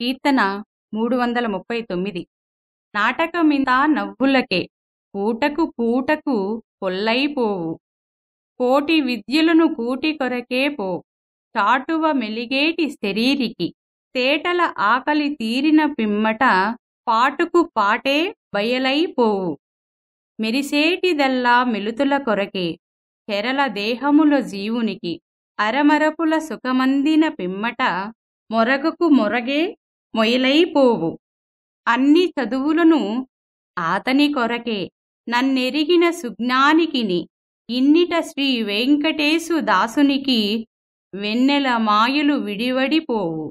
కీర్తన మూడు వందల ముప్పై తొమ్మిది నాటకమింతా నవ్వులకే పూటకు పూటకు పొల్లైపోవు కోటి విద్యలను కూటి కొరకే పో. చాటువ మెలిగేటి శరీరికి తేటల ఆకలి తీరిన పిమ్మట పాటుకు పాటే బయలైపోవు మెరిసేటిదల్లా మెలుతుల కొరకే చెరల దేహముల జీవునికి అరమరపుల సుఖమందిన పిమ్మట మొరగకు మొరగే మొయలైపోవు. అన్ని చదువులను ఆతని కొరకే నన్నెరిగిన సుజ్ఞానికిని ఇన్నిట శ్రీ వెంకటేశు దాసునికి వెన్నెల మాయలు విడివడిపోవు.